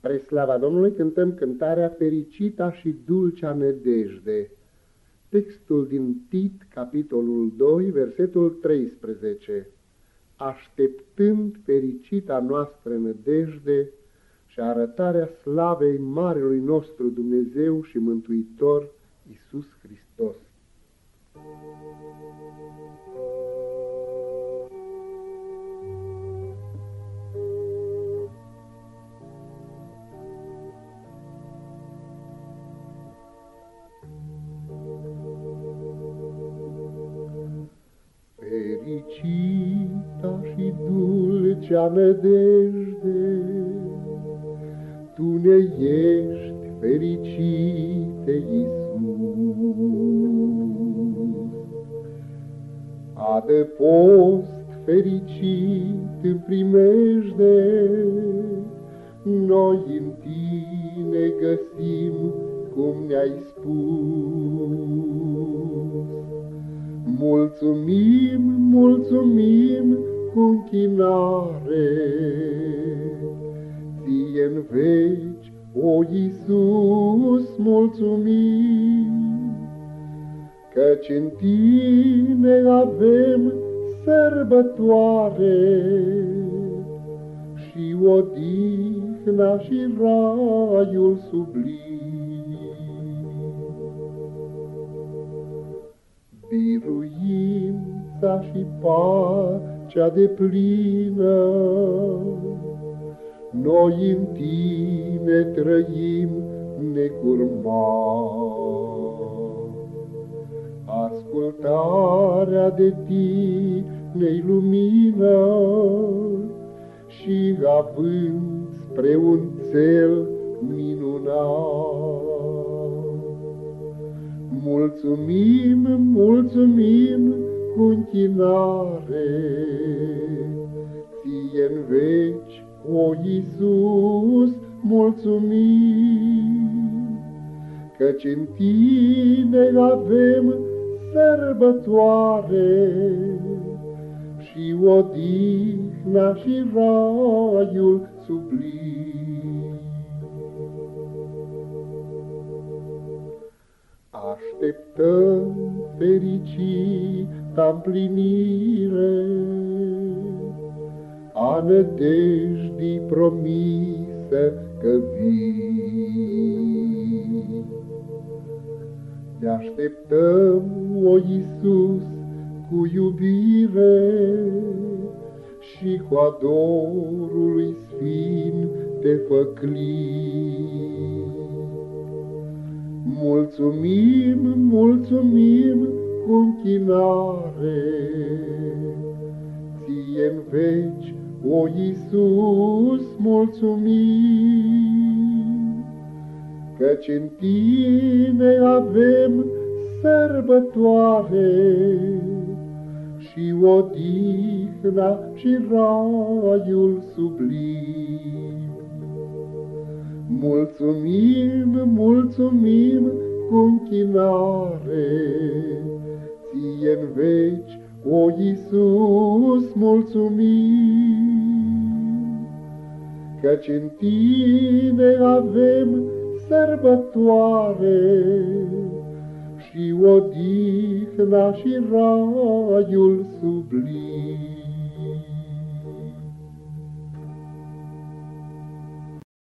Spre slava Domnului cântăm cântarea Fericita și dulcea nedejde. Textul din Tit, capitolul 2, versetul 13. Așteptând fericita noastră nădejde și arătarea slavei Marelui nostru Dumnezeu și Mântuitor, Isus Hristos. Fericita și dulcea nădejde, Tu ne ești fericite, Iisus. Adăpost fericit în primejde, Noi în Tine găsim cum ne-ai spus. Mulțumim, mulțumim cu închinare, Ție-n veci, o Iisus, mulțumim, Căci în Tine avem sărbătoare Și odihna și raiul sublim. Biruința și pacea de plină. Noi în tine trăim necurmat. Ascultarea de tine lumină și având spre un cel minunat. Mulțumim, mulțumim cu închinare, Ție-n veci, o Iisus, mulțumim, Căci în Tine avem sărbătoare Și odihna și raiul sublim. Așteptăm fericita împlinire a nădejdii promisă că vii. Te așteptăm, o Iisus, cu iubire și cu adorul lui Sfinte făclii. Mulțumim, mulțumim cu închinare, Ție-n veci, o Iisus, mulțumim, Căci în Tine avem sărbătoare și odihna și raiul sublim. Mulțumim, mulțumim cu închinare, Ție-n veci, o Iisus, mulțumim, Căci în Tine avem sărbătoare și odihna și raiul sublim.